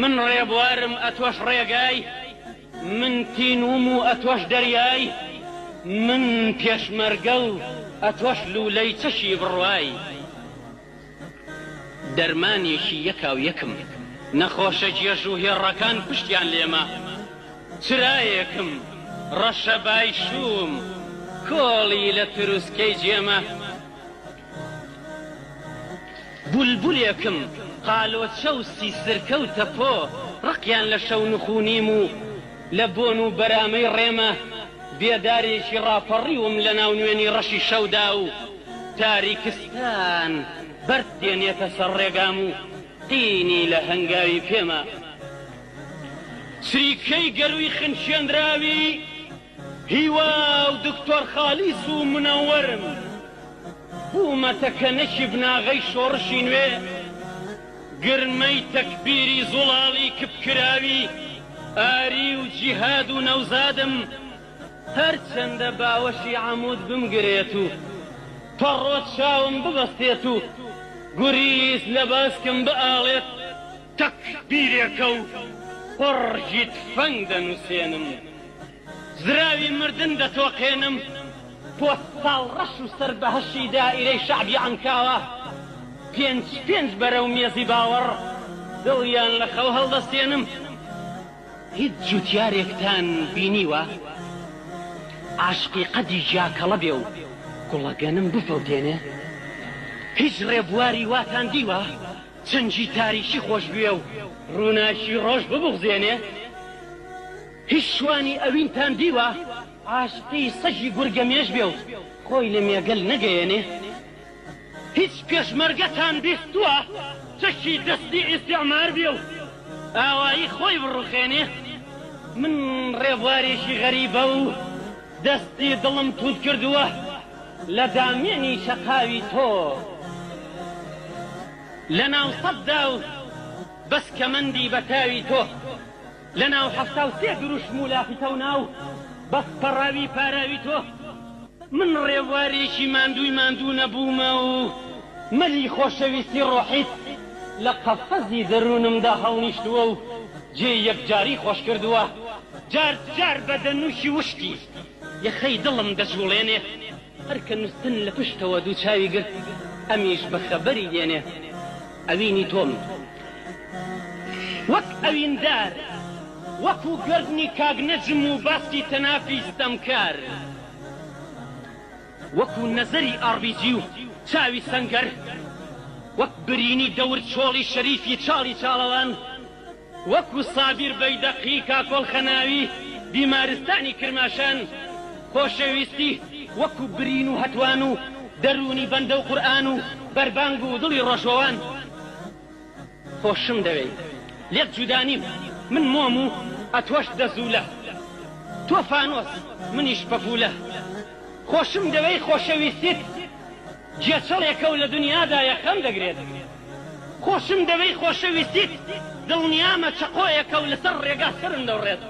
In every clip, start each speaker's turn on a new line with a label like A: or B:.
A: من ڕێبوارم ئەتۆش ڕێگای، من تینووم و ئەتۆش دەریای، من پێشمەرگە و ئەتۆش لوولەی چەکی بڕوای. دەرمانێکی یەکاویەکم، نەخۆشە گێژ و هێڕەکان پشتیان لێمە. چرایێکم، ڕەشەبای شووم، کۆڵی لە تروسکەی جێمە. بولبولێکم قالۆچە و سیسر کەوتە پۆ ڕقیان لە شەونخ و نیم و لە بۆن و بەرامەی ڕێمە بێدارێکی ڕاپەڕیوم لە ناونوێنی ڕەشی شەودا و تاریکستان بەرد دێنێتە سەر ڕێگام و قینی لە هەنگاوی پێما چریکەی گەرووی خنچێنراوی هیوا و دکتۆر خالیس و منەوەرم بوومە تەکەنەکی بناغەی شۆڕشی نوێ، گرمەی تەکبیری زوڵاڵی کپکراوی ئاری و جیهاد و نەوزادم هەرچەندە باوەشی عەمود بمگرێت و تەڕۆ چاوم ببەستێت و گوریس لە باسکم بئاڵێت، تەک بیرێکە و بە ڕگی تفەنگ دەنووسێنم زراوی مردن دەتۆقێنم بۆ ساڵ ڕەش و سەر بە هەشی دائیرەی شەعبی عەنکاوە پێنج پێنج بەرەو مێزی باوەڕ دڵیان لە خەو هەڵدەستێنم هیچ جووتیارێکتان بینیوە عاشقی قەدی جاکەڵە بێ و گوڵەگەنم بفەوتێنێ؟ هیچ ڕێبواری واتان دیوە؟ جەنگی تاریکی خۆش بوێ و ڕووناکی ڕۆژ ببوغزێنێ؟ هیچ شوانی ئەوینتان دیوە عاشقی سەگی گورگەمێش بێ و خۆی لە مێگەل نەگەیەنێ؟ هیچ پێشمەرگەتان بیستووە چەکی دەستی ئیستیعمار بێ و ئاوایی خۆی بڕوخێنێ؟ من ڕێبوارێکی غەریبە و دەستی دڵم تووت کردووە، لە دامێنی شەقاوی تۆ لە ناو سەد داو بەس کەمەندی بەتاوی تۆ لە ناو حەفتا و سێ دروشم و لافتە و ناو بەس پەڕاوی پاراوی تۆ من ڕێبوارێکی ماندووی ماندوو نەبوومە و مەلی خۆشەویستی ڕۆحیت لە قەفەزی دەروونمدا هەڵنیشتووە و جێی یەکجاری خۆش کردووە جار جار بە دەنووکی وشکی یەخەی دڵم دەجوڵێنێ هەر کە نوستن لە پشتەوە دوو چاوی گرت ئەمیش بە خەبەری دێنێ ئەوینی تۆم وەک ئەویندار وەکو گەردنی کاک نەجم و باسی تەنافی ستەمکار وەکو نەزەری ئاڕبیجی و چاوی سەنگەر وەک برینی دەور چۆڵی شەریفی چاڵی چاڵەوان وەکو سابیر بەیدەقی کاکۆڵخەناوی بیمارستانی کرماشان خۆشەویستی وەکو برین و هەتوان و دەرونی بەندە و قورئان و بەربانگ و دڵی ڕۆژوەوان خۆشم دەوێی لێت جودا نیم من مۆم و ئەتۆش دەزولە تۆ فانۆس منیش پەپولە خۆشم دەوێی خۆشەویستیت گێچەڵێکە و لە دنیادا یەخەم دەگرێت خۆشم دەوێی خۆشەویستیت دڵنیامە چەقۆیەکە و لەسەر ڕێگا سەرم دەوڕێت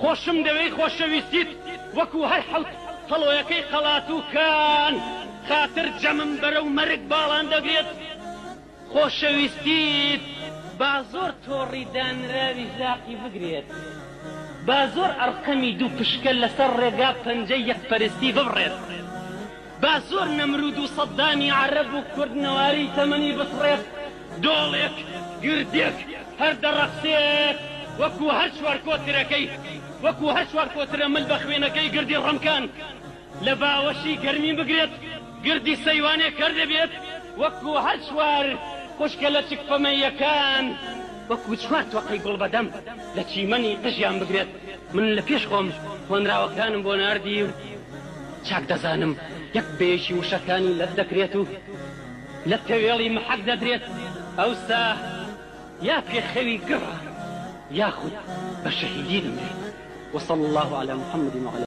A: خۆشم دەوێی خۆشەویستیت وەکو هەر حەوت تەڵۆیەکەی قەڵاتووکان خاتر جەمم بەرەو مەرگ باڵان دەگرێت. خۆشەویستیت با زۆر تۆڕی دانراوی زاقی بگرێت، با زۆر ئەڕقەمی دوو پشکە لەسەر ڕێگا پەنجەی یەکپەرستی ببڕێت، با زۆر نەمرود و سەددامی عەرەب و کورد نەواری تەمەنی بسڕێت، دۆڵێک، گردێک، هەر دەڕەخسێت وەکوو هەر چوار کۆترەکەی، وەکوو هەر چوار کۆترە مل بە خوێنەکەی گردی ڕمکان. لە باوەشی گەرمی بگرێت گردی سەیوانێ کەر دەبێت وەکوو هەر چوار خوشکە لەچک پەمەییەکان وەکوو چوار تۆقەی گوڵ بەدەم لە چیمەنی قژیان بگرێت من لە پێش خۆم هۆنراوەکانم بۆ ناردی و چاک دەزانم یەک بەیەکی وشەکانی لەت دەکرێت و لە تەوێڵی محەک دەدرێت ئەوسا یا پێ خەوی گڕە یاخود بە شەهیدی دەمرێت وصلی اللە علی محمد وعلی